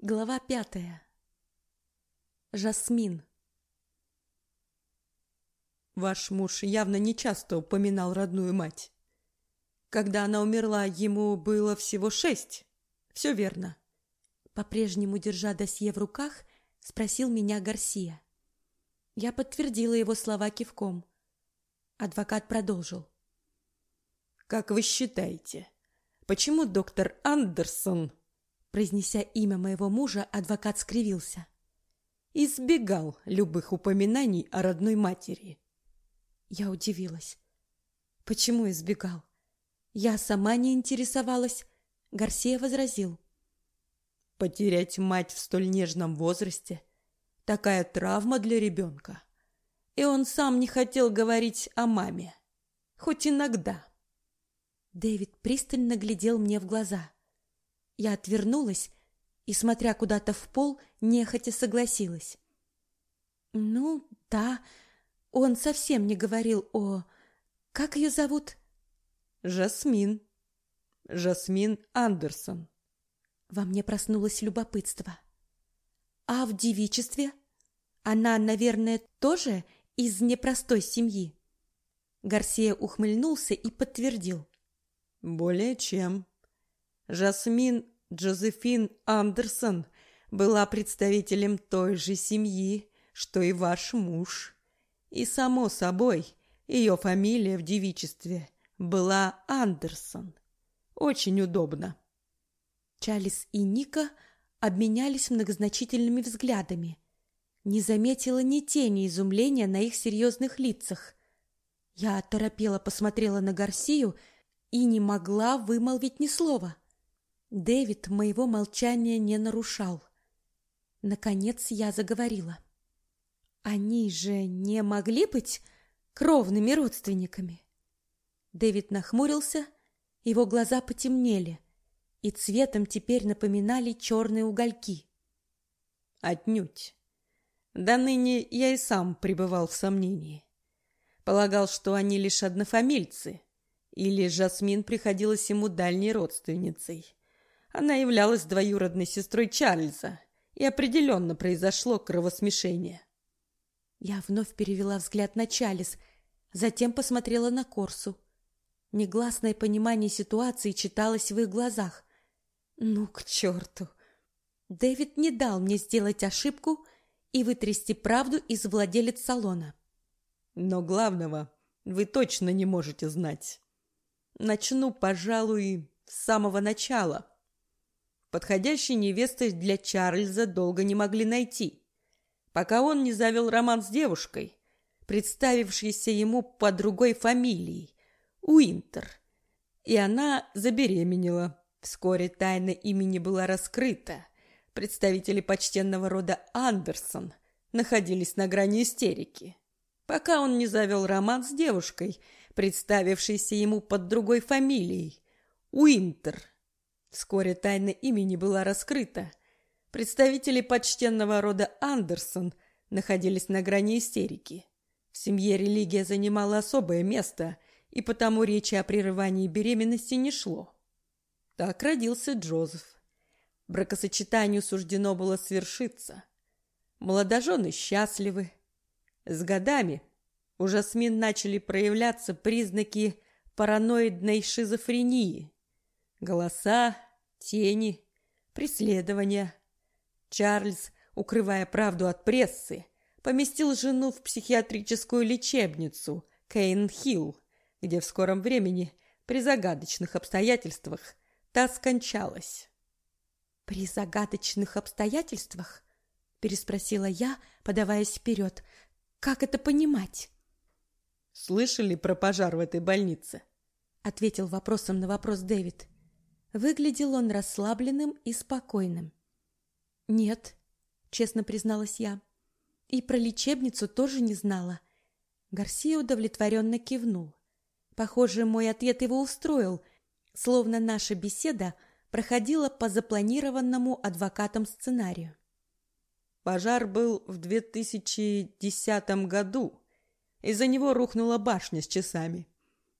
Глава пятая. Жасмин. Ваш муж явно не часто упоминал родную мать. Когда она умерла, ему было всего шесть. Все верно. По-прежнему, держа досье в руках, спросил меня Гарсия. Я подтвердила его слова кивком. Адвокат продолжил. «Как вы считаете, почему доктор Андерсон Произнеся имя моего мужа, адвокат скривился. Избегал любых упоминаний о родной матери. Я удивилась. Почему избегал? Я сама не интересовалась. Гарсия возразил. Потерять мать в столь нежном возрасте – такая травма для ребенка. И он сам не хотел говорить о маме. Хоть иногда. Дэвид пристально глядел мне в глаза. Я отвернулась и, смотря куда-то в пол, нехотя согласилась. Ну, да, он совсем не говорил о... Как ее зовут? Жасмин. Жасмин Андерсон. Во мне проснулось любопытство. А в девичестве? Она, наверное, тоже из непростой семьи? Гарсия ухмыльнулся и подтвердил. Более чем. Жасмин Джозефин Андерсон была представителем той же семьи, что и ваш муж. И, само собой, ее фамилия в девичестве была Андерсон. Очень удобно. Чарльз и Ника обменялись многозначительными взглядами. Не заметила ни тени изумления на их серьезных лицах. Я торопела посмотрела на Гарсию и не могла вымолвить ни слова — Дэвид моего молчания не нарушал. Наконец я заговорила. Они же не могли быть кровными родственниками. Дэвид нахмурился, его глаза потемнели и цветом теперь напоминали черные угольки. Отнюдь. До ныне я и сам пребывал в сомнении. Полагал, что они лишь однофамильцы, или Жасмин приходилась ему дальней родственницей. Она являлась двоюродной сестрой Чарльза, и определенно произошло кровосмешение. Я вновь перевела взгляд на Чарльз, затем посмотрела на Корсу. Негласное понимание ситуации читалось в их глазах. Ну, к черту! Дэвид не дал мне сделать ошибку и вытрясти правду из владелец салона. Но главного вы точно не можете знать. Начну, пожалуй, с самого начала. Подходящей невесты для Чарльза долго не могли найти, пока он не завел роман с девушкой, представившейся ему по другой фамилией – Уинтер. И она забеременела. Вскоре тайна имени была раскрыта. Представители почтенного рода Андерсон находились на грани истерики, пока он не завел роман с девушкой, представившейся ему под другой фамилией – Уинтер – Вскоре тайна имени была раскрыта. Представители почтенного рода Андерсон находились на грани истерики. В семье религия занимала особое место, и потому речи о прерывании беременности не шло. Так родился Джозеф. Бракосочетанию суждено было свершиться. Молодожены счастливы. С годами у Жасмин начали проявляться признаки параноидной шизофрении – Голоса, тени, преследования. Чарльз, укрывая правду от прессы, поместил жену в психиатрическую лечебницу Кейн-Хилл, где в скором времени, при загадочных обстоятельствах, та скончалась. «При загадочных обстоятельствах?» – переспросила я, подаваясь вперед. «Как это понимать?» «Слышали про пожар в этой больнице?» – ответил вопросом на вопрос Дэвид. Выглядел он расслабленным и спокойным. «Нет», — честно призналась я. «И про лечебницу тоже не знала». Гарсия удовлетворенно кивнул. Похоже, мой ответ его устроил, словно наша беседа проходила по запланированному адвокатом сценарию. Пожар был в 2010 году. Из-за него рухнула башня с часами.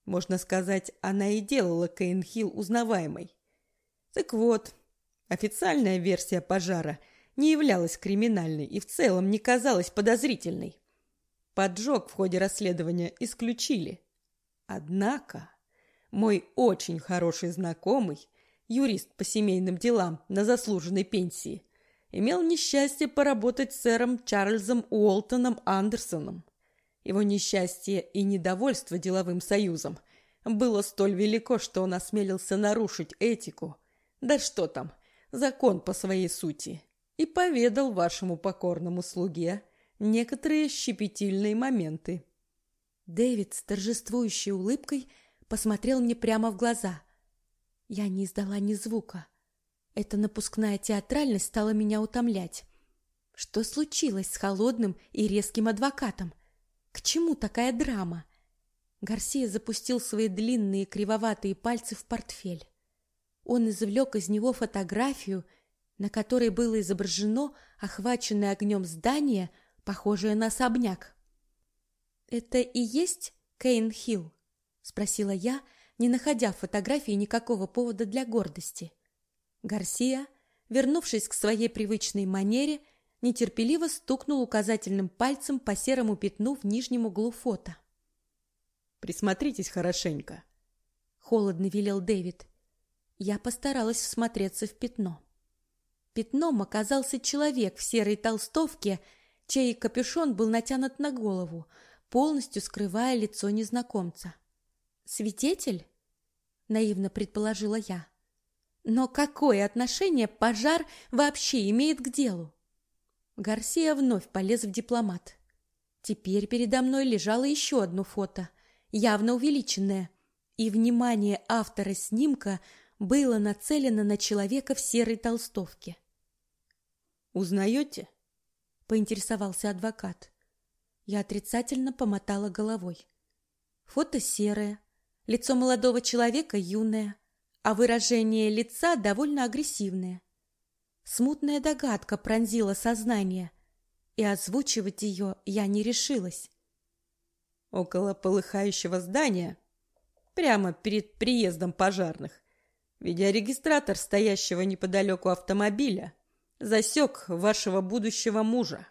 Можно сказать, она и делала Кейн-Хилл узнаваемой. Так вот, Официальная версия пожара не являлась криминальной и в целом не казалась подозрительной. Поджог в ходе расследования исключили. Однако мой очень хороший знакомый, юрист по семейным делам на заслуженной пенсии, имел несчастье поработать с сэром Чарльзом Уолтоном Андерсоном. Его несчастье и недовольство деловым союзом было столь велико, что он осмелился нарушить этику, да что там, закон по своей сути, и поведал вашему покорному слуге некоторые щепетильные моменты. Дэвид с торжествующей улыбкой посмотрел мне прямо в глаза. Я не издала ни звука. Эта напускная театральность стала меня утомлять. Что случилось с холодным и резким адвокатом? К чему такая драма? Гарсия запустил свои длинные кривоватые пальцы в портфель. Он извлек из него фотографию, на которой было изображено охваченное огнем здание, похожее на особняк. «Это и есть Кейн-Хилл?» — спросила я, не находя в фотографии никакого повода для гордости. Гарсия, вернувшись к своей привычной манере, нетерпеливо стукнул указательным пальцем по серому пятну в нижнем углу фото. «Присмотритесь хорошенько», — холодно велел Дэвид. Я постаралась всмотреться в пятно. Пятном оказался человек в серой толстовке, чей капюшон был натянут на голову, полностью скрывая лицо незнакомца. «Свидетель?» — наивно предположила я. «Но какое отношение пожар вообще имеет к делу?» Гарсия вновь полез в дипломат. Теперь передо мной лежало еще одно фото, явно увеличенное, и внимание автора снимка было нацелено на человека в серой толстовке. «Узнаете?» — поинтересовался адвокат. Я отрицательно помотала головой. Фото серое, лицо молодого человека юное, а выражение лица довольно агрессивное. Смутная догадка пронзила сознание, и озвучивать ее я не решилась. Около полыхающего здания, прямо перед приездом пожарных, видеорегистратор стоящего неподалеку автомобиля засек вашего будущего мужа.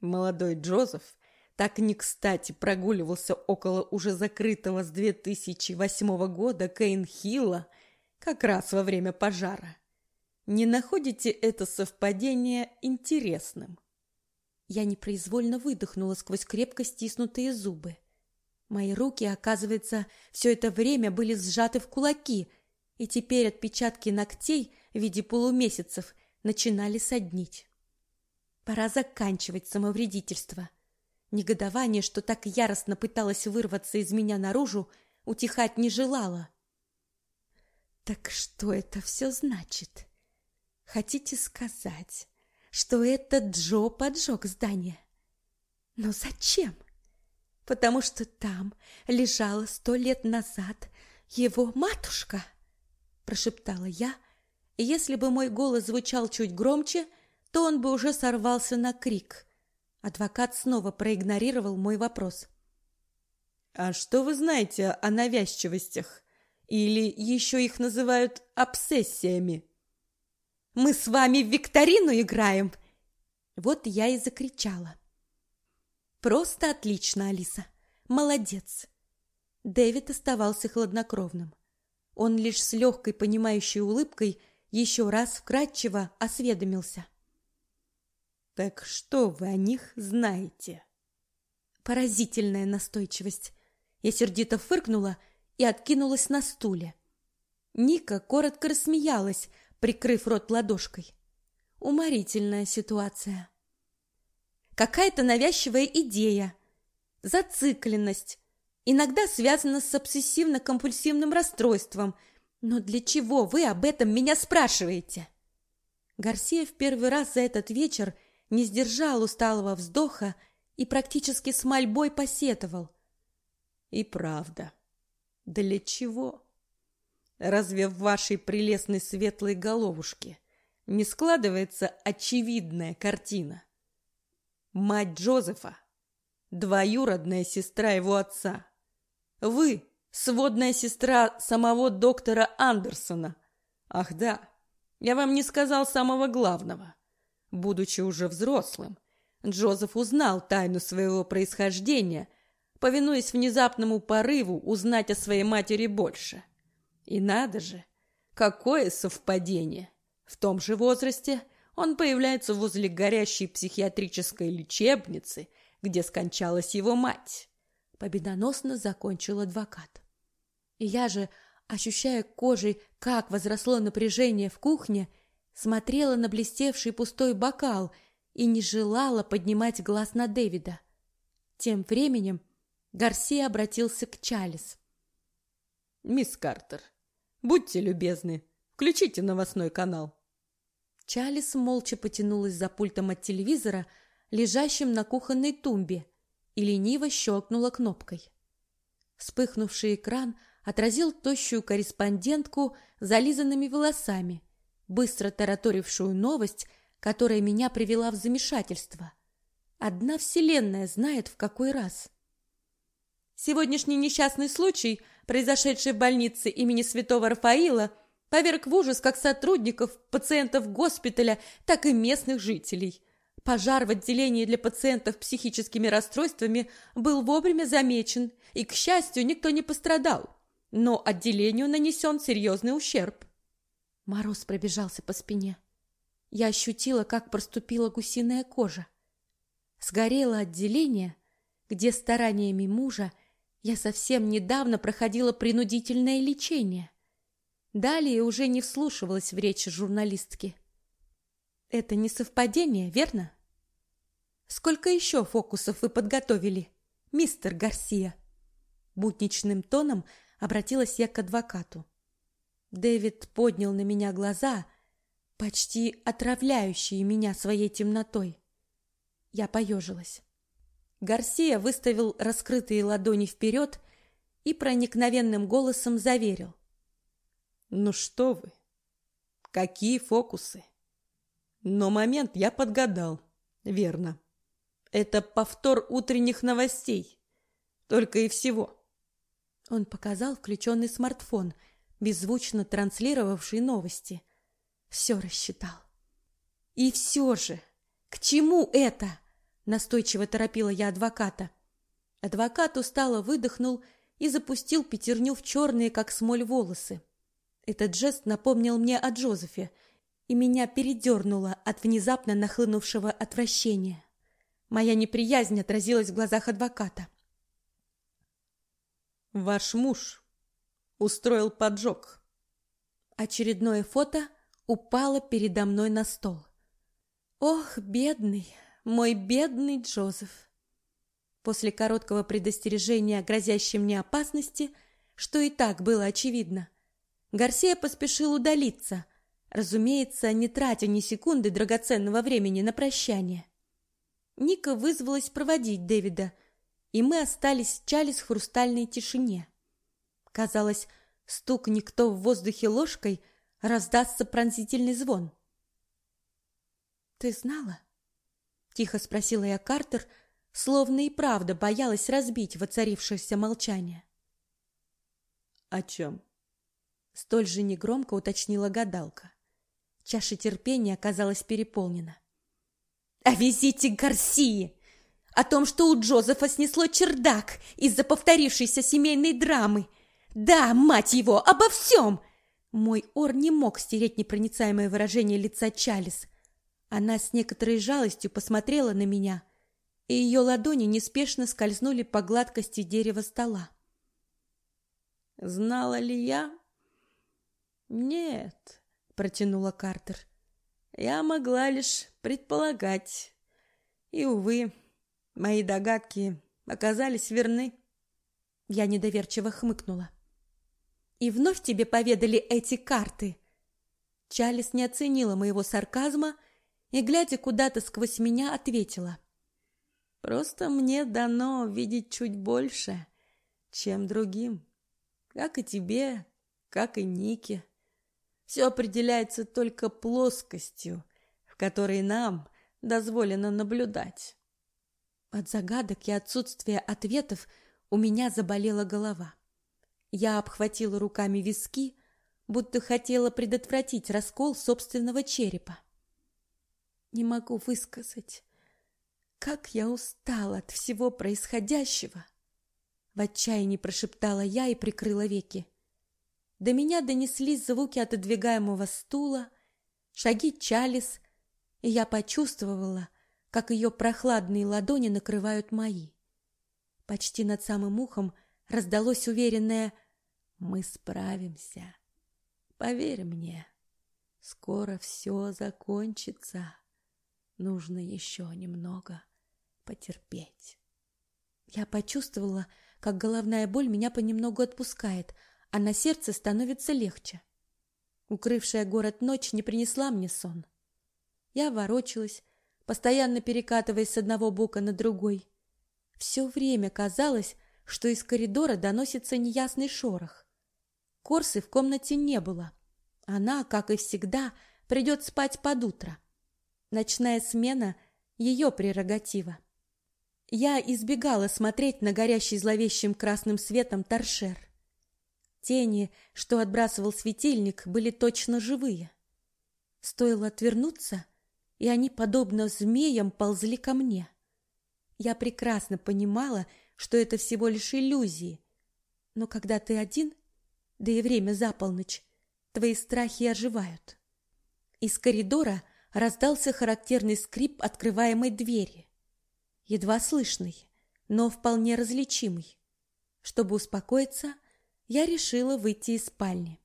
Молодой Джозеф так не кстати прогуливался около уже закрытого с 2008 года Кейн-Хилла как раз во время пожара. Не находите это совпадение интересным? Я непроизвольно выдохнула сквозь крепко стиснутые зубы. Мои руки, оказывается, все это время были сжаты в кулаки, и теперь отпечатки ногтей в виде полумесяцев начинали соднить. Пора заканчивать самовредительство. Негодование, что так яростно пыталось вырваться из меня наружу, утихать не желало. Так что это все значит? Хотите сказать, что это Джо поджег здание? Но зачем? Потому что там лежала сто лет назад его матушка, прошептала я, и если бы мой голос звучал чуть громче, то он бы уже сорвался на крик. Адвокат снова проигнорировал мой вопрос. А что вы знаете о навязчивостях? Или еще их называют обсессиями? Мы с вами в викторину играем. Вот я и закричала. Просто отлично, Алиса. Молодец. Дэвид оставался хладнокровным. Он лишь с легкой понимающей улыбкой еще раз вкратчиво осведомился. Так что вы о них знаете? Поразительная настойчивость. Я сердито фыркнула и откинулась на стуле. Ника коротко рассмеялась, прикрыв рот ладошкой. Уморительная ситуация. Какая-то навязчивая идея, зацикленность, иногда связана с обсессивно-компульсивным расстройством. Но для чего вы об этом меня спрашиваете? Гарсия в первый раз за этот вечер не сдержал усталого вздоха и практически с мольбой посетовал. И правда, для чего? Разве в вашей прелестной светлой головушке не складывается очевидная картина? Мать Джозефа, двоюродная сестра его отца. Вы, сводная сестра самого доктора Андерсона. Ах да, Я вам не сказал самого главного. Будучи уже взрослым, Джозеф узнал тайну своего происхождения, повинуясь внезапному порыву узнать о своей матери больше. И надо же, какое совпадение! В том же возрасте он появляется возле горящей психиатрической лечебницы, где скончалась его мать. Победоносно закончил адвокат. И я же, ощущая кожей, как возросло напряжение в кухне, смотрела на блестевший пустой бокал и не желала поднимать глаз на Дэвида. Тем временем Гарсия обратился к Чалис. «Мисс Картер, будьте любезны, включите новостной канал». Чалис молча потянулась за пультом от телевизора, лежащим на кухонной тумбе, и лениво щелкнула кнопкой. Вспыхнувший экран отразил тощую корреспондентку с зализанными волосами, быстро тараторившую новость, которая меня привела в замешательство. Одна вселенная знает, в какой раз. Сегодняшний несчастный случай, произошедший в больнице имени Святого Рафаила, поверг в ужас как сотрудников, пациентов госпиталя, так и местных жителей. Пожар в отделении для пациентов психическими расстройствами был вовремя замечен, и, к счастью, никто не пострадал. Но отделению нанесен серьезный ущерб. Мороз пробежался по спине. Я ощутила, как проступила гусиная кожа. Сгорело отделение, где стараниями мужа я совсем недавно проходила принудительное лечение. Далее уже не вслушивалась в речи журналистки. Это не совпадение, верно? Сколько еще фокусов вы подготовили, мистер Гарсия? Будничным тоном обратилась я к адвокату. Дэвид поднял на меня глаза, почти отравляющие меня своей темнотой. Я поежилась. Гарсия выставил раскрытые ладони вперед и проникновенным голосом заверил. Ну что вы? Какие фокусы? Но момент я подгадал. Верно. Это повтор утренних новостей. Только и всего. Он показал включенный смартфон, беззвучно транслировавший новости. Все рассчитал. И все же, к чему это? Настойчиво торопила я адвоката. Адвокат устало выдохнул и запустил пятерню в черные, как смоль, волосы. Этот жест напомнил мне о Джозефе, и меня передернуло от внезапно нахлынувшего отвращения. Моя неприязнь отразилась в глазах адвоката. Ваш муж устроил поджог. Очередное фото упало передо мной на стол. Ох, бедный, мой бедный Джозеф. После короткого предостережения о грозящей мне опасности, что и так было очевидно, Гарсия поспешил удалиться, разумеется, не тратя ни секунды драгоценного времени на прощание. Ника вызвалась проводить Дэвида, и мы остались чались в хрустальной тишине. Казалось, стук никто в воздухе ложкой раздастся пронзительный звон. «Ты знала?» — тихо спросила я Картер, словно и правда боялась разбить воцарившееся молчание. «О чем?» Столь же негромко уточнила гадалка. Чаша терпения оказалась переполнена. «О визите Гарсии! О том, что у Джозефа снесло чердак из-за повторившейся семейной драмы! Да, мать его, обо всем!» Мой ор не мог стереть непроницаемое выражение лица Чалис. Она с некоторой жалостью посмотрела на меня, и ее ладони неспешно скользнули по гладкости дерева стола. «Знала ли я?» «Нет», — протянула Картер. «Я могла лишь предполагать. И, увы, мои догадки оказались верны». Я недоверчиво хмыкнула. «И вновь тебе поведали эти карты?» Чалис не оценила моего сарказма и, глядя куда-то сквозь меня, ответила. «Просто мне дано видеть чуть больше, чем другим, как и тебе, как и Нике. Все определяется только плоскостью, в которой нам дозволено наблюдать. От загадок и отсутствия ответов у меня заболела голова. Я обхватила руками виски, будто хотела предотвратить раскол собственного черепа. Не могу высказать, как я устала от всего происходящего. В отчаянии прошептала я и прикрыла веки. До меня донеслись звуки отодвигаемого стула, шаги Чалис, и я почувствовала, как ее прохладные ладони накрывают мои. Почти над самым ухом раздалось уверенное «Мы справимся. Поверь мне, скоро все закончится. Нужно еще немного потерпеть». Я почувствовала, как головная боль меня понемногу отпускает, а на сердце становится легче. Укрывшая город ночь не принесла мне сон. Я ворочалась, постоянно перекатываясь с одного бока на другой. Все время казалось, что из коридора доносится неясный шорох. Корсы в комнате не было. Она, как и всегда, придет спать под утро. Ночная смена — ее прерогатива. Я избегала смотреть на горящий зловещим красным светом торшер. Тени, что отбрасывал светильник, были точно живые. Стоило отвернуться, и они, подобно змеям, ползли ко мне. Я прекрасно понимала, что это всего лишь иллюзии. Но когда ты один, да и время за полночь, твои страхи оживают. Из коридора раздался характерный скрип открываемой двери едва слышный, но вполне различимый. Чтобы успокоиться, я решила выйти из спальни.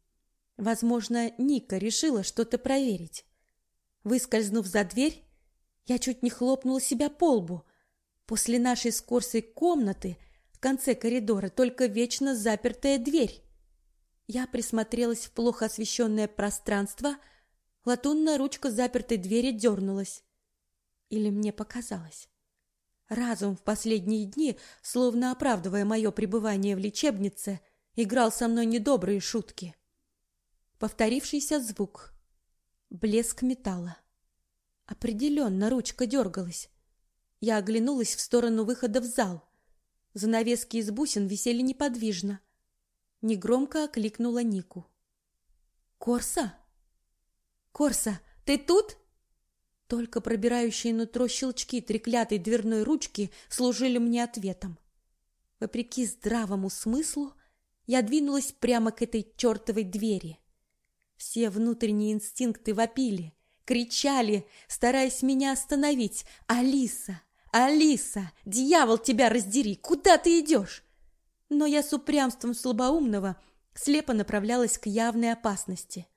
Возможно, Ника решила что-то проверить. Выскользнув за дверь, я чуть не хлопнула себя по лбу. После нашей с Корсой комнаты в конце коридора только вечно запертая дверь. Я присмотрелась в плохо освещенное пространство, латунная ручка запертой двери дернулась. Или мне показалось? Разум в последние дни, словно оправдывая мое пребывание в лечебнице, играл со мной недобрые шутки. Повторившийся звук. Блеск металла. Определенно ручка дергалась. Я оглянулась в сторону выхода в зал. Занавески из бусин висели неподвижно. Негромко окликнула Нику. «Корса? Корса, ты тут?» Только пробирающие нутро щелчки треклятой дверной ручки служили мне ответом. Вопреки здравому смыслу, я двинулась прямо к этой чертовой двери. Все внутренние инстинкты вопили, кричали, стараясь меня остановить. «Алиса! Алиса! Дьявол тебя раздери! Куда ты идешь?» Но я с упрямством слабоумного слепо направлялась к явной опасности.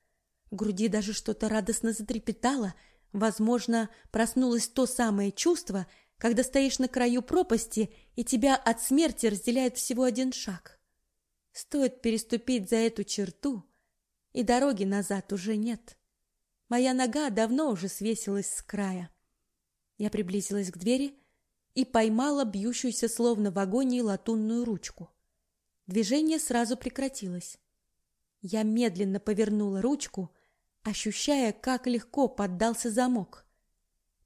В груди даже что-то радостно затрепетало — Возможно, проснулось то самое чувство, когда стоишь на краю пропасти, и тебя от смерти разделяет всего один шаг. Стоит переступить за эту черту, и дороги назад уже нет. Моя нога давно уже свесилась с края. Я приблизилась к двери и поймала бьющуюся словно в агонии латунную ручку. Движение сразу прекратилось. Я медленно повернула ручку ощущая, как легко поддался замок.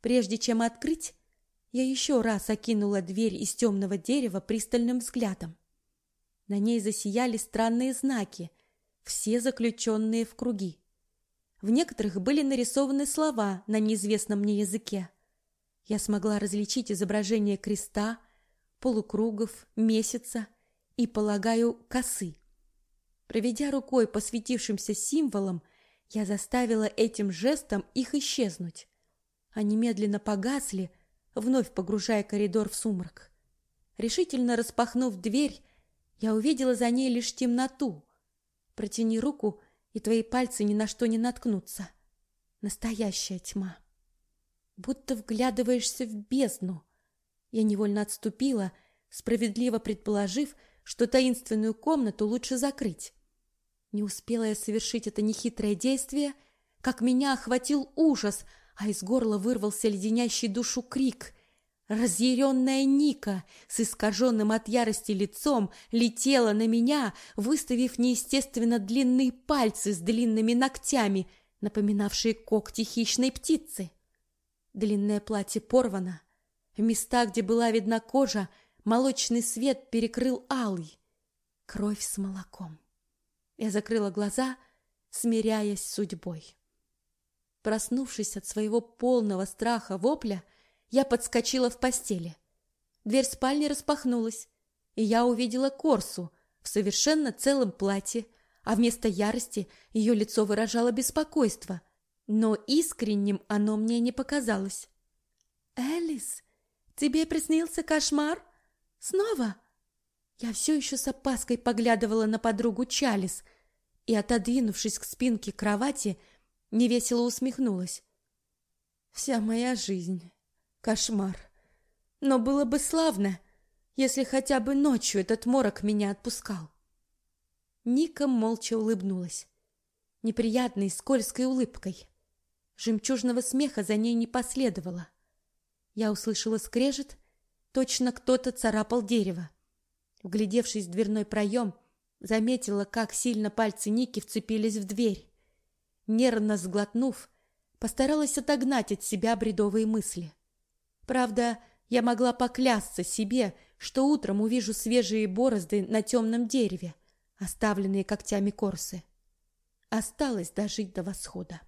Прежде чем открыть, я еще раз окинула дверь из темного дерева пристальным взглядом. На ней засияли странные знаки, все заключенные в круги. В некоторых были нарисованы слова на неизвестном мне языке. Я смогла различить изображение креста, полукругов, месяца и, полагаю, косы. Проведя рукой по светившимся символам, я заставила этим жестом их исчезнуть. Они медленно погасли, вновь погружая коридор в сумрак. Решительно распахнув дверь, я увидела за ней лишь темноту. Протяни руку, и твои пальцы ни на что не наткнутся. Настоящая тьма. Будто вглядываешься в бездну. Я невольно отступила, справедливо предположив, что таинственную комнату лучше закрыть. Не успела я совершить это нехитрое действие, как меня охватил ужас, а из горла вырвался леденящий душу крик. Разъяренная Ника с искаженным от ярости лицом летела на меня, выставив неестественно длинные пальцы с длинными ногтями, напоминавшие когти хищной птицы. Длинное платье порвано. В местах, где была видна кожа, молочный свет перекрыл алый. Кровь с молоком. Я закрыла глаза, смиряясь с судьбой. Проснувшись от своего полного страха вопля, я подскочила в постели. Дверь спальни распахнулась, и я увидела Корсу в совершенно целом платье, а вместо ярости ее лицо выражало беспокойство, но искренним оно мне не показалось. «Элис, тебе приснился кошмар? Снова?» Я все еще с опаской поглядывала на подругу Чалис и, отодвинувшись к спинке кровати, невесело усмехнулась. «Вся моя жизнь — кошмар. Но было бы славно, если хотя бы ночью этот морок меня отпускал». Ника молча улыбнулась, неприятной скользкой улыбкой. Жемчужного смеха за ней не последовало. Я услышала скрежет, точно кто-то царапал дерево. Вглядевшись в дверной проем, заметила, как сильно пальцы Ники вцепились в дверь. Нервно сглотнув, постаралась отогнать от себя бредовые мысли. Правда, я могла поклясться себе, что утром увижу свежие борозды на темном дереве, оставленные когтями корсы. Осталось дожить до восхода.